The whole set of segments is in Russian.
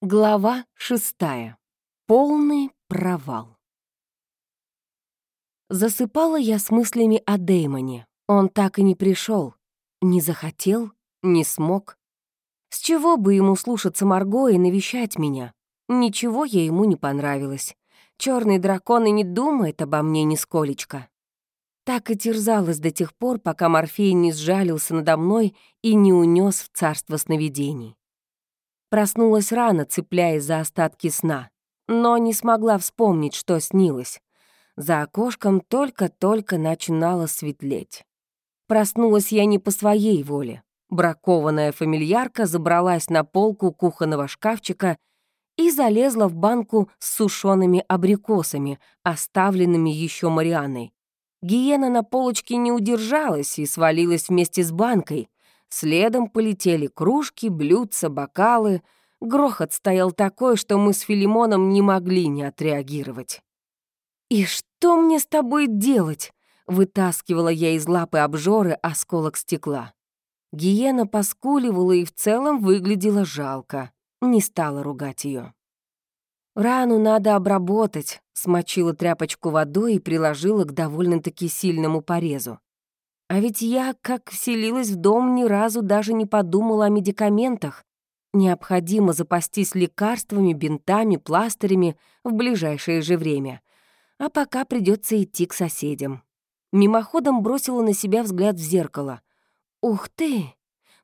Глава шестая. Полный провал. Засыпала я с мыслями о Дэймоне. Он так и не пришел, Не захотел, не смог. С чего бы ему слушаться Марго и навещать меня? Ничего я ему не понравилось. Черный дракон и не думает обо мне нисколечко. Так и терзалась до тех пор, пока Морфей не сжалился надо мной и не унес в царство сновидений. Проснулась рано, цепляясь за остатки сна, но не смогла вспомнить, что снилось. За окошком только-только начинало светлеть. Проснулась я не по своей воле. Бракованная фамильярка забралась на полку кухонного шкафчика и залезла в банку с сушеными абрикосами, оставленными еще Марианной. Гиена на полочке не удержалась и свалилась вместе с банкой, Следом полетели кружки, блюдца, бокалы. Грохот стоял такой, что мы с Филимоном не могли не отреагировать. «И что мне с тобой делать?» — вытаскивала я из лапы обжоры осколок стекла. Гиена поскуливала и в целом выглядела жалко. Не стала ругать ее. «Рану надо обработать», — смочила тряпочку водой и приложила к довольно-таки сильному порезу. А ведь я, как вселилась в дом, ни разу даже не подумала о медикаментах. Необходимо запастись лекарствами, бинтами, пластырями в ближайшее же время. А пока придется идти к соседям. Мимоходом бросила на себя взгляд в зеркало. Ух ты!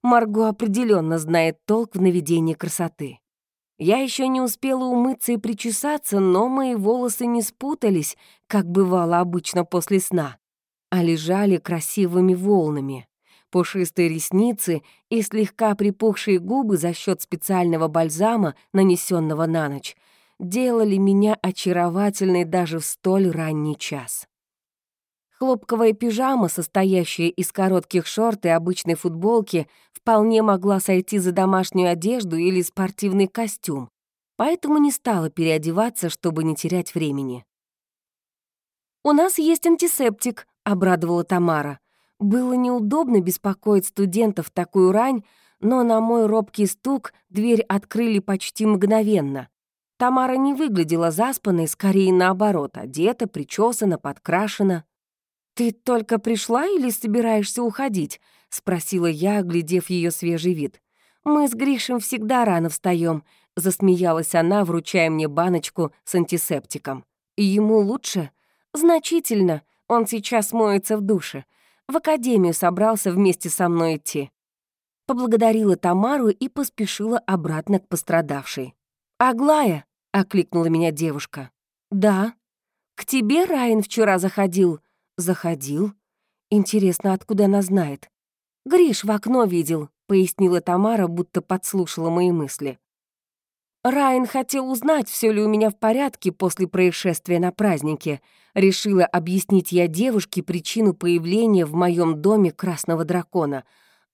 Марго определенно знает толк в наведении красоты. Я еще не успела умыться и причесаться, но мои волосы не спутались, как бывало обычно после сна а лежали красивыми волнами. Пушистые ресницы и слегка припухшие губы за счет специального бальзама, нанесенного на ночь, делали меня очаровательной даже в столь ранний час. Хлопковая пижама, состоящая из коротких шорт и обычной футболки, вполне могла сойти за домашнюю одежду или спортивный костюм, поэтому не стала переодеваться, чтобы не терять времени. «У нас есть антисептик», — обрадовала Тамара. Было неудобно беспокоить студентов в такую рань, но на мой робкий стук дверь открыли почти мгновенно. Тамара не выглядела заспанной, скорее наоборот, одета, причесана, подкрашена. «Ты только пришла или собираешься уходить?» — спросила я, глядев ее свежий вид. «Мы с Гришем всегда рано встаем, засмеялась она, вручая мне баночку с антисептиком. «Ему лучше?» «Значительно», он сейчас моется в душе. В академию собрался вместе со мной идти. Поблагодарила Тамару и поспешила обратно к пострадавшей. «Аглая!» — окликнула меня девушка. «Да». «К тебе Райан вчера заходил?» «Заходил?» «Интересно, откуда она знает?» «Гриш в окно видел», — пояснила Тамара, будто подслушала мои мысли. Райан хотел узнать, все ли у меня в порядке после происшествия на празднике. Решила объяснить я девушке причину появления в моем доме красного дракона.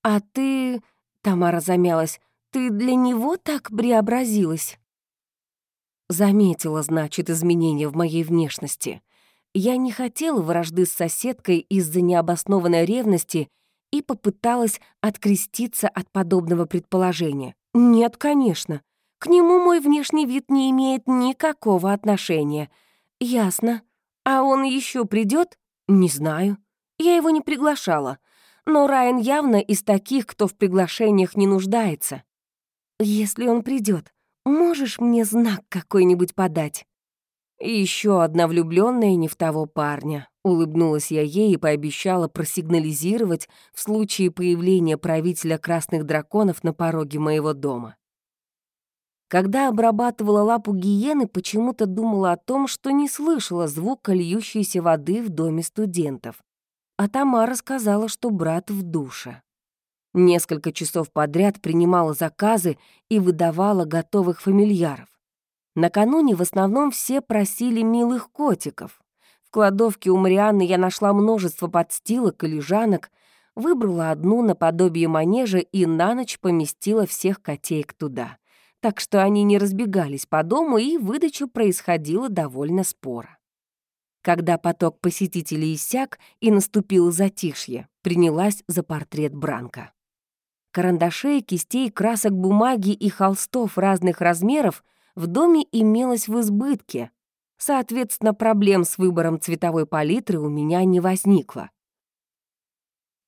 «А ты...» — Тамара замялась. «Ты для него так преобразилась?» Заметила, значит, изменения в моей внешности. Я не хотела вражды с соседкой из-за необоснованной ревности и попыталась откреститься от подобного предположения. «Нет, конечно. К нему мой внешний вид не имеет никакого отношения. Ясно. А он еще придет? Не знаю. Я его не приглашала. Но Райан явно из таких, кто в приглашениях не нуждается. Если он придет, можешь мне знак какой-нибудь подать? Еще одна влюбленная не в того парня. Улыбнулась я ей и пообещала просигнализировать в случае появления правителя красных драконов на пороге моего дома. Когда обрабатывала лапу гиены, почему-то думала о том, что не слышала звука льющейся воды в доме студентов. А Тамара сказала, что брат в душе. Несколько часов подряд принимала заказы и выдавала готовых фамильяров. Накануне в основном все просили милых котиков. В кладовке у Марианны я нашла множество подстилок и лежанок, выбрала одну наподобие манежа и на ночь поместила всех котеек туда так что они не разбегались по дому, и выдача происходила довольно споро. Когда поток посетителей иссяк и наступило затишье, принялась за портрет Бранка. Карандашей, кистей, красок бумаги и холстов разных размеров в доме имелось в избытке. Соответственно, проблем с выбором цветовой палитры у меня не возникло.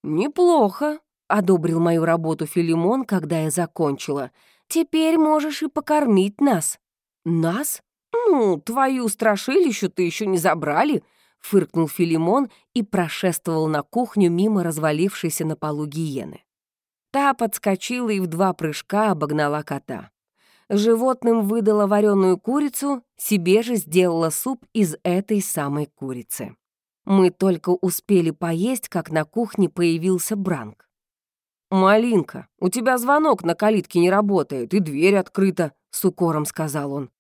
«Неплохо», — одобрил мою работу Филимон, когда я закончила. «Теперь можешь и покормить нас». «Нас? Ну, твою страшилищу ты еще не забрали», — фыркнул Филимон и прошествовал на кухню мимо развалившейся на полу гиены. Та подскочила и в два прыжка обогнала кота. Животным выдала вареную курицу, себе же сделала суп из этой самой курицы. Мы только успели поесть, как на кухне появился Бранк. «Малинка, у тебя звонок на калитке не работает, и дверь открыта», — с укором сказал он.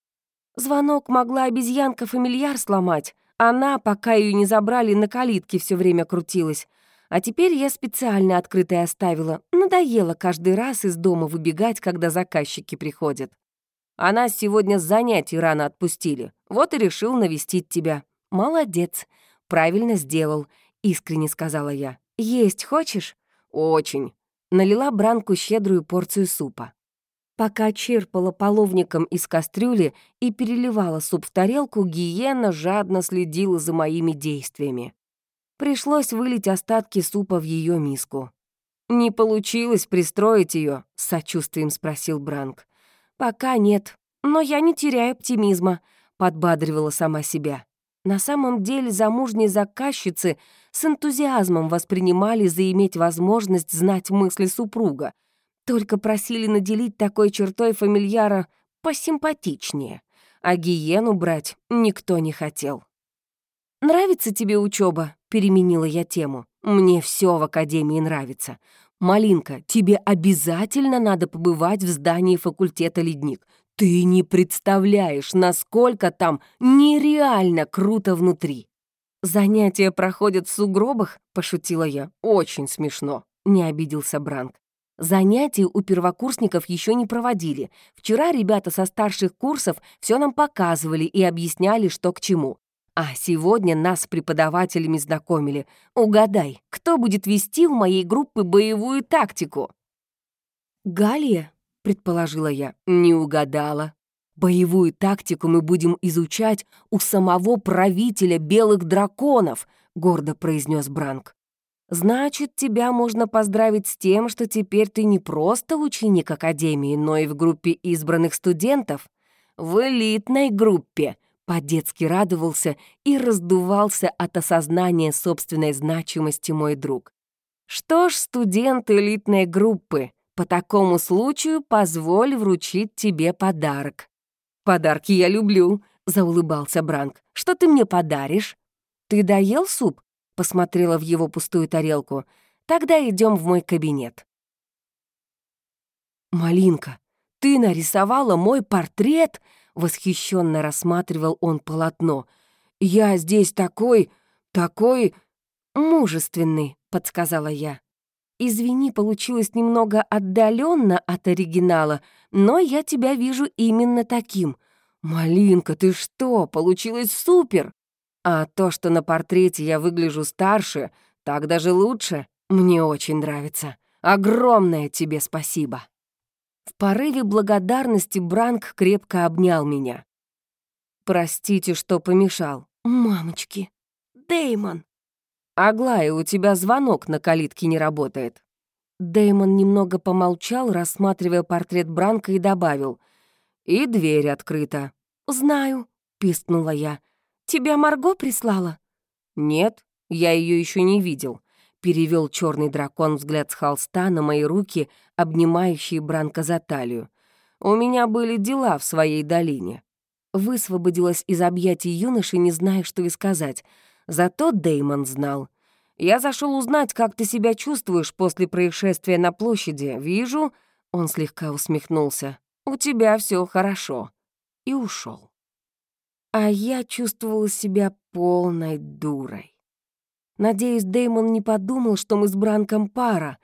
Звонок могла обезьянка-фамильяр сломать. Она, пока ее не забрали, на калитке все время крутилась. А теперь я специально открытой оставила. Надоело каждый раз из дома выбегать, когда заказчики приходят. А нас сегодня с занятий рано отпустили. Вот и решил навестить тебя. Молодец. Правильно сделал, искренне сказала я. Есть хочешь? Очень. Налила Бранку щедрую порцию супа. Пока черпала половником из кастрюли и переливала суп в тарелку, гиена жадно следила за моими действиями. Пришлось вылить остатки супа в ее миску. «Не получилось пристроить ее? с сочувствием спросил Бранк. «Пока нет, но я не теряю оптимизма», — подбадривала сама себя. На самом деле замужние заказчицы с энтузиазмом воспринимали заиметь возможность знать мысли супруга, только просили наделить такой чертой фамильяра посимпатичнее, а гиену брать никто не хотел. «Нравится тебе учеба? переменила я тему. «Мне все в академии нравится. Малинка, тебе обязательно надо побывать в здании факультета «Ледник». Ты не представляешь, насколько там нереально круто внутри». «Занятия проходят в сугробах?» — пошутила я. «Очень смешно», — не обиделся Бранк. Занятий у первокурсников еще не проводили. Вчера ребята со старших курсов все нам показывали и объясняли, что к чему. А сегодня нас с преподавателями знакомили. Угадай, кто будет вести в моей группе боевую тактику? Галия, предположила я. Не угадала. Боевую тактику мы будем изучать у самого правителя белых драконов, гордо произнес Бранк. Значит, тебя можно поздравить с тем, что теперь ты не просто ученик Академии, но и в группе избранных студентов. В элитной группе, по-детски радовался и раздувался от осознания собственной значимости мой друг. Что ж, студент элитной группы, по такому случаю позволь вручить тебе подарок. Подарки я люблю, заулыбался Бранк. Что ты мне подаришь? Ты доел суп? Посмотрела в его пустую тарелку. Тогда идем в мой кабинет. Малинка, ты нарисовала мой портрет? Восхищенно рассматривал он полотно. «Я здесь такой, такой мужественный», — подсказала я. «Извини, получилось немного отдаленно от оригинала, но я тебя вижу именно таким. Малинка, ты что, получилось супер! А то, что на портрете я выгляжу старше, так даже лучше. Мне очень нравится. Огромное тебе спасибо!» В порыве благодарности Бранк крепко обнял меня. «Простите, что помешал». «Мамочки! Деймон!» «Аглая, у тебя звонок на калитке не работает». Деймон немного помолчал, рассматривая портрет Бранка, и добавил. «И дверь открыта». «Знаю», — пискнула я. «Тебя Марго прислала?» «Нет, я ее еще не видел перевел черный дракон взгляд с холста на мои руки, обнимающие Бранка за талию. «У меня были дела в своей долине». Высвободилась из объятий юноши, не зная, что и сказать. Зато Деймон знал. «Я зашел узнать, как ты себя чувствуешь после происшествия на площади. Вижу...» Он слегка усмехнулся. «У тебя все хорошо». И ушел. А я чувствовала себя полной дурой. Надеюсь, Деймон не подумал, что мы с Бранком пара.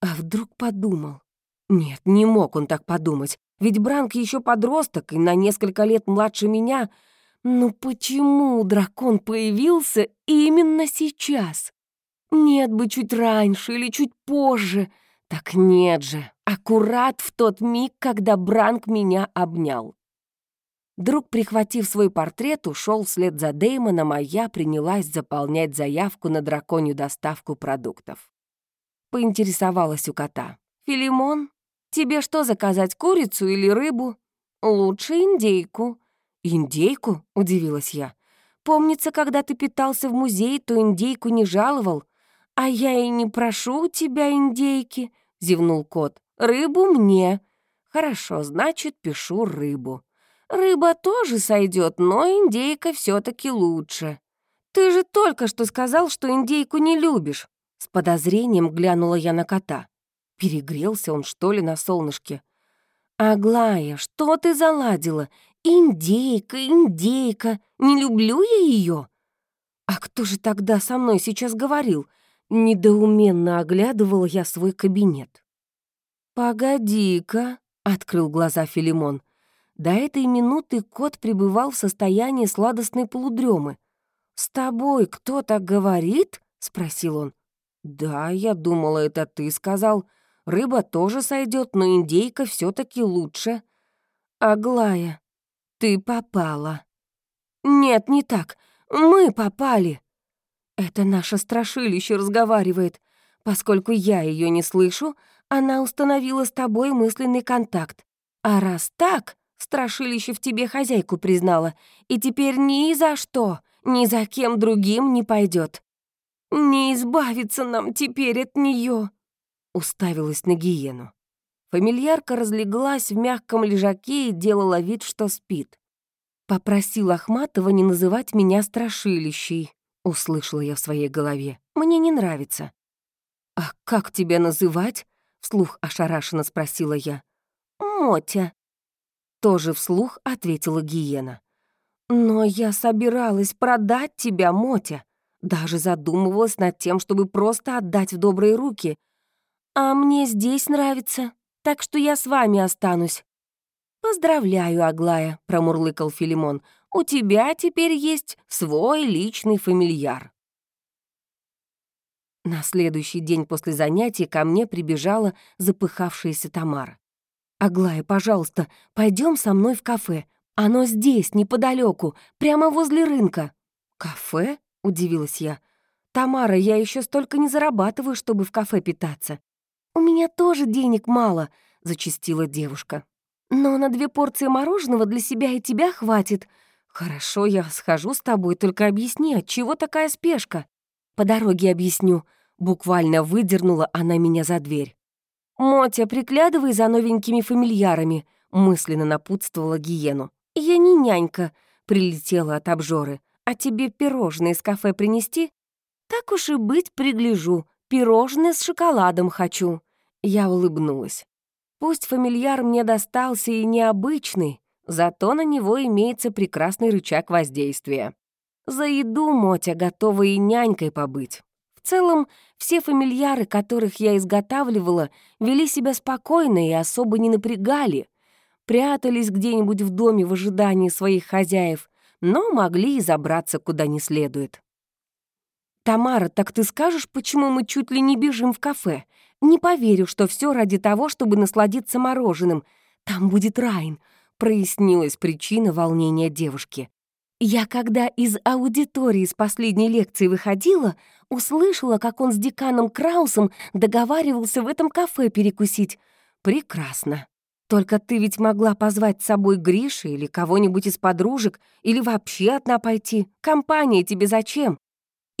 А вдруг подумал? Нет, не мог он так подумать. Ведь Бранк еще подросток и на несколько лет младше меня. Ну почему дракон появился именно сейчас? Нет бы чуть раньше или чуть позже. Так нет же, аккурат в тот миг, когда Бранк меня обнял. Друг, прихватив свой портрет, ушел вслед за Деймоном, а я принялась заполнять заявку на драконью доставку продуктов. Поинтересовалась у кота. «Филимон, тебе что заказать, курицу или рыбу?» «Лучше индейку». «Индейку?» — удивилась я. «Помнится, когда ты питался в музее, то индейку не жаловал». «А я и не прошу у тебя индейки», — зевнул кот. «Рыбу мне». «Хорошо, значит, пишу рыбу». Рыба тоже сойдет, но индейка все таки лучше. Ты же только что сказал, что индейку не любишь. С подозрением глянула я на кота. Перегрелся он, что ли, на солнышке? «Аглая, что ты заладила? Индейка, индейка, не люблю я ее. «А кто же тогда со мной сейчас говорил?» Недоуменно оглядывала я свой кабинет. «Погоди-ка», — открыл глаза Филимон. До этой минуты кот пребывал в состоянии сладостной полудремы. «С тобой кто так говорит?» — спросил он. «Да, я думала, это ты сказал. Рыба тоже сойдет, но индейка все таки лучше». «Аглая, ты попала». «Нет, не так. Мы попали». Это наше страшилище разговаривает. Поскольку я ее не слышу, она установила с тобой мысленный контакт. А раз так, Страшилище в тебе хозяйку признала, и теперь ни за что, ни за кем другим не пойдет. Не избавиться нам теперь от нее. Уставилась на гиену. Фамильярка разлеглась в мягком лежаке и делала вид, что спит. «Попросил Ахматова не называть меня страшилищей», — услышала я в своей голове. «Мне не нравится». «А как тебя называть?» — вслух ошарашенно спросила я. «Мотя», тоже вслух ответила Гиена. «Но я собиралась продать тебя, Мотя. Даже задумывалась над тем, чтобы просто отдать в добрые руки. А мне здесь нравится, так что я с вами останусь». «Поздравляю, Аглая», — промурлыкал Филимон. «У тебя теперь есть свой личный фамильяр». На следующий день после занятий ко мне прибежала запыхавшаяся Тамара. «Аглая, пожалуйста, пойдем со мной в кафе. Оно здесь, неподалеку, прямо возле рынка». «Кафе?» — удивилась я. «Тамара, я еще столько не зарабатываю, чтобы в кафе питаться». «У меня тоже денег мало», — зачастила девушка. «Но на две порции мороженого для себя и тебя хватит. Хорошо, я схожу с тобой, только объясни, от чего такая спешка?» «По дороге объясню», — буквально выдернула она меня за дверь. «Мотя, приглядывай за новенькими фамильярами», — мысленно напутствовала гиену. «Я не нянька», — прилетела от обжоры. «А тебе пирожные из кафе принести?» «Так уж и быть, пригляжу. Пирожные с шоколадом хочу». Я улыбнулась. Пусть фамильяр мне достался и необычный, зато на него имеется прекрасный рычаг воздействия. За еду Мотя готова и нянькой побыть. В целом, все фамильяры, которых я изготавливала, вели себя спокойно и особо не напрягали, прятались где-нибудь в доме в ожидании своих хозяев, но могли и забраться куда не следует. «Тамара, так ты скажешь, почему мы чуть ли не бежим в кафе? Не поверю, что все ради того, чтобы насладиться мороженым. Там будет Райн», — прояснилась причина волнения девушки. Я, когда из аудитории с последней лекции выходила, услышала, как он с деканом Краусом договаривался в этом кафе перекусить. Прекрасно. Только ты ведь могла позвать с собой Гриша или кого-нибудь из подружек, или вообще одна пойти. Компания тебе зачем?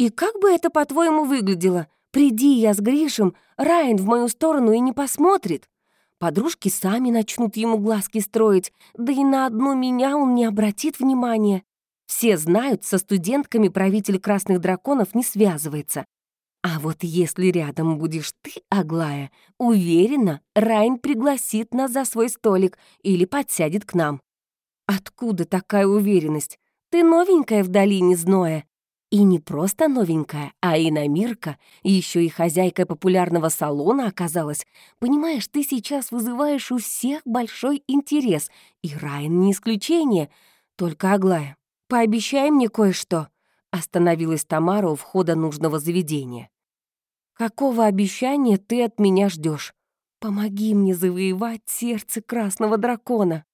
И как бы это, по-твоему, выглядело? Приди я с Гришем, Райан в мою сторону и не посмотрит. Подружки сами начнут ему глазки строить, да и на одну меня он не обратит внимания. Все знают, со студентками правитель красных драконов не связывается. А вот если рядом будешь ты, Аглая, уверена, Райн пригласит нас за свой столик или подсядет к нам. Откуда такая уверенность? Ты новенькая в долине Зноя. И не просто новенькая, а иномирка, еще и хозяйка популярного салона оказалась. Понимаешь, ты сейчас вызываешь у всех большой интерес, и Райан не исключение. Только, Аглая, «Пообещай мне кое-что», — остановилась Тамара у входа нужного заведения. «Какого обещания ты от меня ждешь? Помоги мне завоевать сердце красного дракона.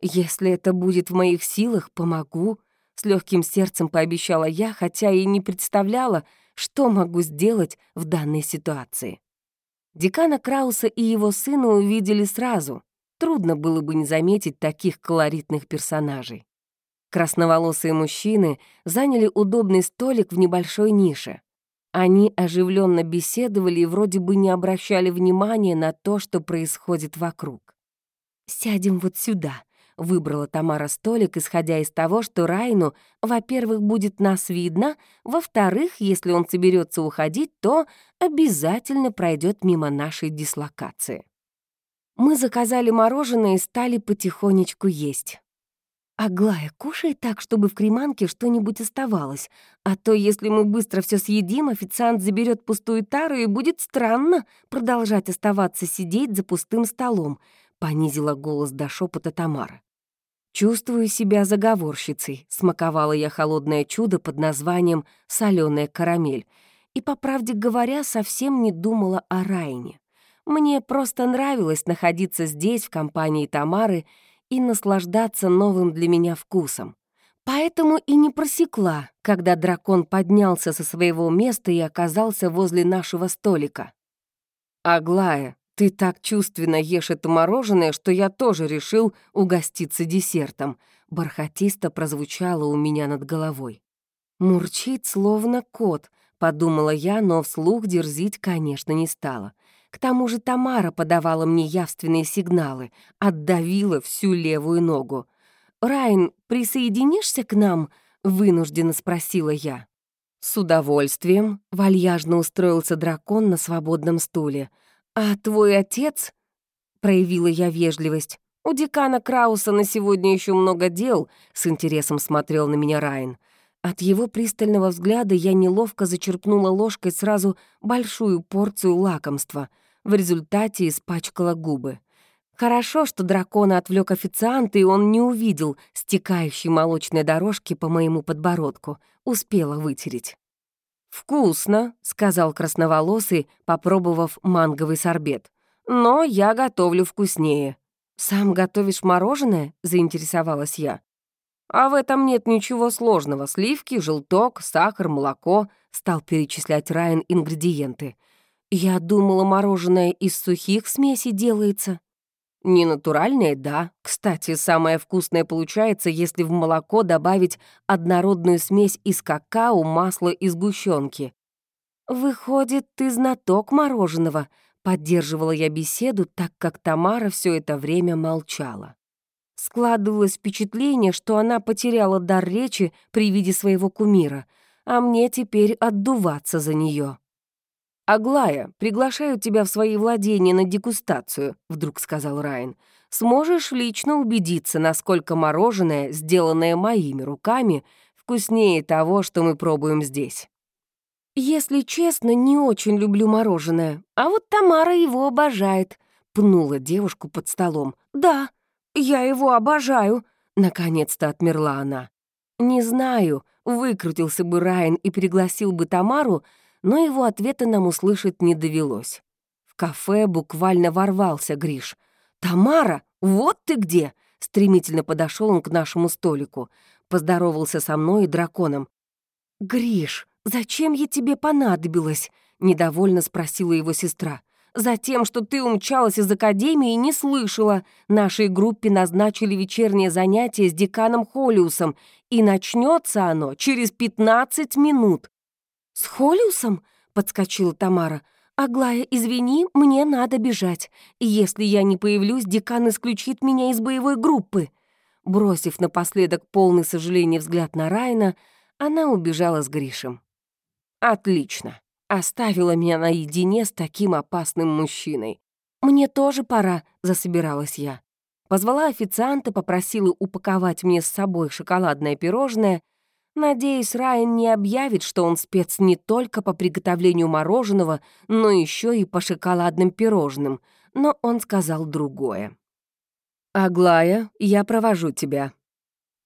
Если это будет в моих силах, помогу. С легким сердцем пообещала я, хотя и не представляла, что могу сделать в данной ситуации. Декана Крауса и его сына увидели сразу. Трудно было бы не заметить таких колоритных персонажей. Красноволосые мужчины заняли удобный столик в небольшой нише. Они оживленно беседовали и вроде бы не обращали внимания на то, что происходит вокруг. «Сядем вот сюда», — выбрала Тамара столик, исходя из того, что Райну, во-первых, будет нас видно, во-вторых, если он соберется уходить, то обязательно пройдет мимо нашей дислокации. Мы заказали мороженое и стали потихонечку есть. «Аглая, кушай так, чтобы в креманке что-нибудь оставалось, а то, если мы быстро все съедим, официант заберет пустую тару, и будет странно продолжать оставаться сидеть за пустым столом», — понизила голос до шепота Тамара. «Чувствую себя заговорщицей», — смаковала я холодное чудо под названием «соленая карамель», и, по правде говоря, совсем не думала о Райне. Мне просто нравилось находиться здесь, в компании Тамары, и наслаждаться новым для меня вкусом. Поэтому и не просекла, когда дракон поднялся со своего места и оказался возле нашего столика. «Аглая, ты так чувственно ешь это мороженое, что я тоже решил угоститься десертом», бархатисто прозвучало у меня над головой. «Мурчит, словно кот», — подумала я, но вслух дерзить, конечно, не стала. К тому же Тамара подавала мне явственные сигналы, отдавила всю левую ногу. «Райн, присоединишься к нам?» — вынужденно спросила я. «С удовольствием», — вальяжно устроился дракон на свободном стуле. «А твой отец?» — проявила я вежливость. «У декана Крауса на сегодня еще много дел», — с интересом смотрел на меня Райн. От его пристального взгляда я неловко зачерпнула ложкой сразу большую порцию лакомства — в результате испачкала губы. Хорошо, что дракона отвлек официант, и он не увидел стекающей молочной дорожки по моему подбородку. Успела вытереть. «Вкусно», — сказал красноволосый, попробовав манговый сорбет. «Но я готовлю вкуснее». «Сам готовишь мороженое?» — заинтересовалась я. «А в этом нет ничего сложного. Сливки, желток, сахар, молоко», — стал перечислять Райан ингредиенты. Я думала, мороженое из сухих смесей делается. Не натуральное, да. Кстати, самое вкусное получается, если в молоко добавить однородную смесь из какао, масла и сгущенки. «Выходит, ты знаток мороженого», — поддерживала я беседу, так как Тамара все это время молчала. Складывалось впечатление, что она потеряла дар речи при виде своего кумира, а мне теперь отдуваться за нее. «Аглая, приглашаю тебя в свои владения на дегустацию», — вдруг сказал Райан. «Сможешь лично убедиться, насколько мороженое, сделанное моими руками, вкуснее того, что мы пробуем здесь». «Если честно, не очень люблю мороженое, а вот Тамара его обожает», — пнула девушку под столом. «Да, я его обожаю», — наконец-то отмерла она. «Не знаю», — выкрутился бы Райан и пригласил бы Тамару, — но его ответа нам услышать не довелось. В кафе буквально ворвался Гриш. «Тамара, вот ты где!» Стремительно подошел он к нашему столику. Поздоровался со мной и драконом. «Гриш, зачем я тебе понадобилась?» Недовольно спросила его сестра. «Затем, что ты умчалась из академии и не слышала. Нашей группе назначили вечернее занятие с деканом Холиусом, и начнется оно через 15 минут. «С Холиусом?» — подскочила Тамара. «Аглая, извини, мне надо бежать. Если я не появлюсь, декан исключит меня из боевой группы». Бросив напоследок полный сожаления взгляд на Райна, она убежала с Гришем. «Отлично. Оставила меня наедине с таким опасным мужчиной. Мне тоже пора», — засобиралась я. Позвала официанта, попросила упаковать мне с собой шоколадное пирожное Надеюсь, Райан не объявит, что он спец не только по приготовлению мороженого, но еще и по шоколадным пирожным. Но он сказал другое. «Аглая, я провожу тебя».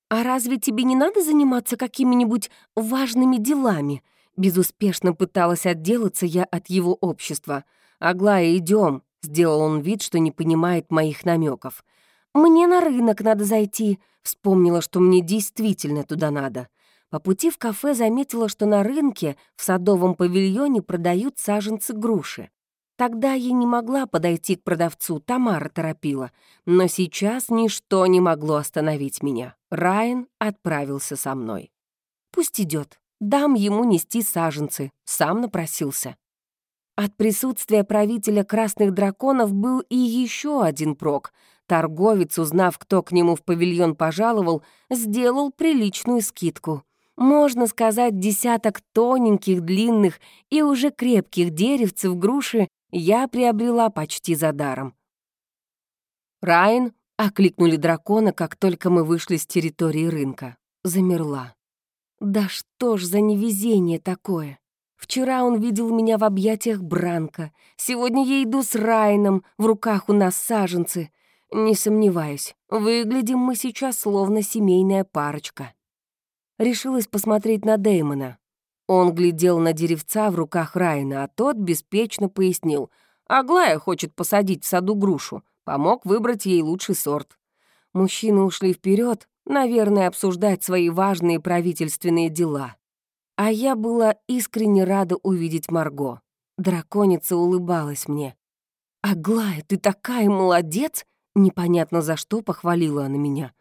«А разве тебе не надо заниматься какими-нибудь важными делами?» Безуспешно пыталась отделаться я от его общества. «Аглая, идем. Сделал он вид, что не понимает моих намеков. «Мне на рынок надо зайти», — вспомнила, что мне действительно туда надо. По пути в кафе заметила, что на рынке в садовом павильоне продают саженцы груши. Тогда я не могла подойти к продавцу, Тамара торопила. Но сейчас ничто не могло остановить меня. Райан отправился со мной. Пусть идет, дам ему нести саженцы, сам напросился. От присутствия правителя красных драконов был и еще один прок. Торговец, узнав, кто к нему в павильон пожаловал, сделал приличную скидку. Можно сказать, десяток тоненьких, длинных и уже крепких деревцев груши я приобрела почти за даром. «Райан!» — окликнули дракона, как только мы вышли с территории рынка. Замерла. «Да что ж за невезение такое!» Вчера он видел меня в объятиях Бранка. Сегодня я иду с Райном, в руках у нас саженцы. Не сомневаюсь, выглядим мы сейчас словно семейная парочка. Решилась посмотреть на Дэймона. Он глядел на деревца в руках Райна, а тот беспечно пояснил. «Аглая хочет посадить в саду грушу. Помог выбрать ей лучший сорт». Мужчины ушли вперед, наверное, обсуждать свои важные правительственные дела. А я была искренне рада увидеть Марго. Драконица улыбалась мне. «Аглая, ты такая молодец!» Непонятно за что похвалила она меня.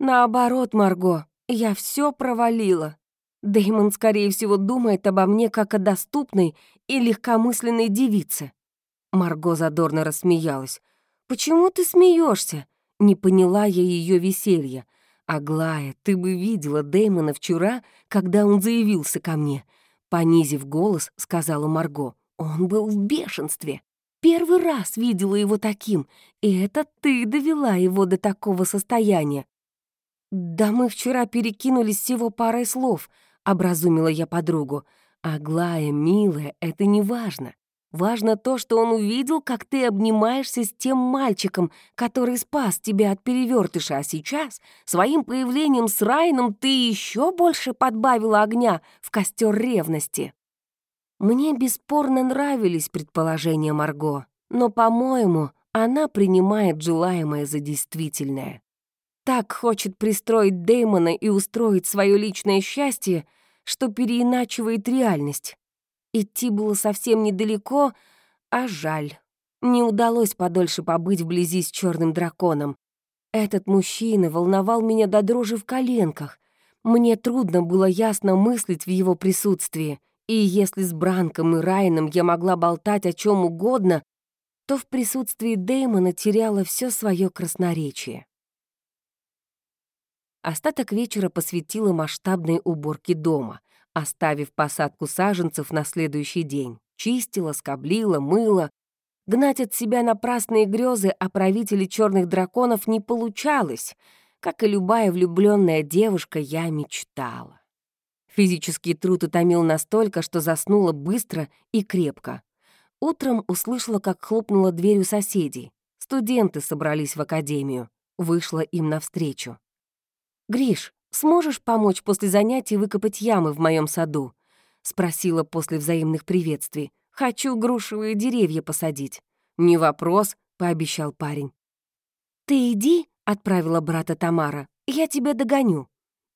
«Наоборот, Марго, я все провалила. Дэймон, скорее всего, думает обо мне как о доступной и легкомысленной девице. Марго задорно рассмеялась. «Почему ты смеешься? Не поняла я ее веселья. «Аглая, ты бы видела Дэймона вчера, когда он заявился ко мне». Понизив голос, сказала Марго. «Он был в бешенстве. Первый раз видела его таким, и это ты довела его до такого состояния». «Да мы вчера перекинулись всего парой слов», — образумила я подругу. «Аглая, милая, это не важно. Важно то, что он увидел, как ты обнимаешься с тем мальчиком, который спас тебя от перевертыша, а сейчас своим появлением с Райном ты еще больше подбавила огня в костер ревности». Мне бесспорно нравились предположения Марго, но, по-моему, она принимает желаемое за действительное так хочет пристроить Дэймона и устроить свое личное счастье, что переиначивает реальность. Идти было совсем недалеко, а жаль. Не удалось подольше побыть вблизи с черным драконом. Этот мужчина волновал меня до дрожи в коленках. Мне трудно было ясно мыслить в его присутствии, и если с Бранком и Райном я могла болтать о чем угодно, то в присутствии Дэймона теряла все свое красноречие. Остаток вечера посвятила масштабной уборке дома, оставив посадку саженцев на следующий день. Чистила, скоблила, мыла. Гнать от себя напрасные грезы о правителе черных драконов не получалось. Как и любая влюбленная девушка, я мечтала. Физический труд утомил настолько, что заснула быстро и крепко. Утром услышала, как хлопнула дверь у соседей. Студенты собрались в академию. Вышла им навстречу. «Гриш, сможешь помочь после занятий выкопать ямы в моем саду?» — спросила после взаимных приветствий. «Хочу грушевые деревья посадить». «Не вопрос», — пообещал парень. «Ты иди», — отправила брата Тамара, — «я тебя догоню».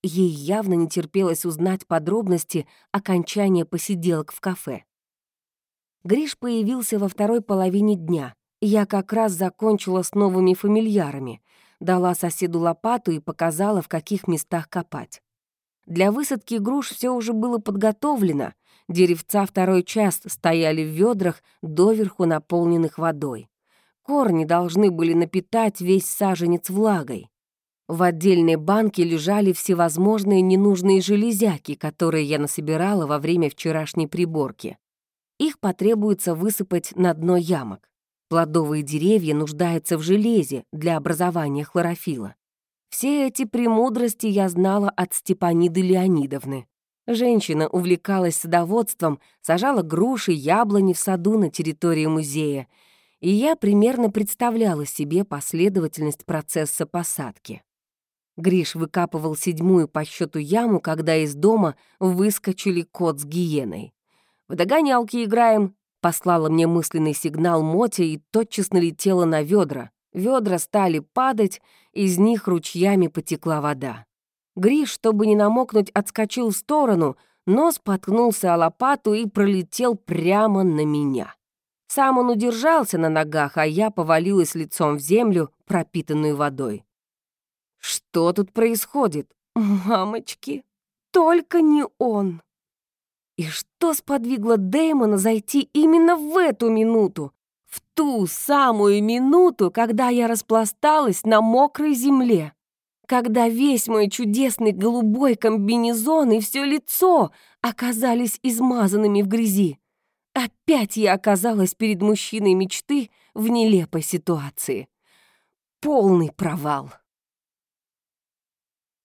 Ей явно не терпелось узнать подробности окончания посиделок в кафе. Гриш появился во второй половине дня. Я как раз закончила с новыми фамильярами дала соседу лопату и показала, в каких местах копать. Для высадки груш все уже было подготовлено. Деревца второй час стояли в ведрах, доверху наполненных водой. Корни должны были напитать весь саженец влагой. В отдельной банке лежали всевозможные ненужные железяки, которые я насобирала во время вчерашней приборки. Их потребуется высыпать на дно ямок. Плодовые деревья нуждаются в железе для образования хлорофила. Все эти премудрости я знала от Степаниды Леонидовны. Женщина увлекалась садоводством, сажала груши, яблони в саду на территории музея, и я примерно представляла себе последовательность процесса посадки. Гриш выкапывал седьмую по счету яму, когда из дома выскочили кот с гиеной. «В догонялки играем», Послала мне мысленный сигнал Мотя и тотчас налетела на ведра. Ведра стали падать, из них ручьями потекла вода. Гриш, чтобы не намокнуть, отскочил в сторону, но споткнулся о лопату и пролетел прямо на меня. Сам он удержался на ногах, а я повалилась лицом в землю, пропитанную водой. Что тут происходит? Мамочки, только не он. И что сподвигло Дэймона зайти именно в эту минуту? В ту самую минуту, когда я распласталась на мокрой земле. Когда весь мой чудесный голубой комбинезон и все лицо оказались измазанными в грязи. Опять я оказалась перед мужчиной мечты в нелепой ситуации. Полный провал.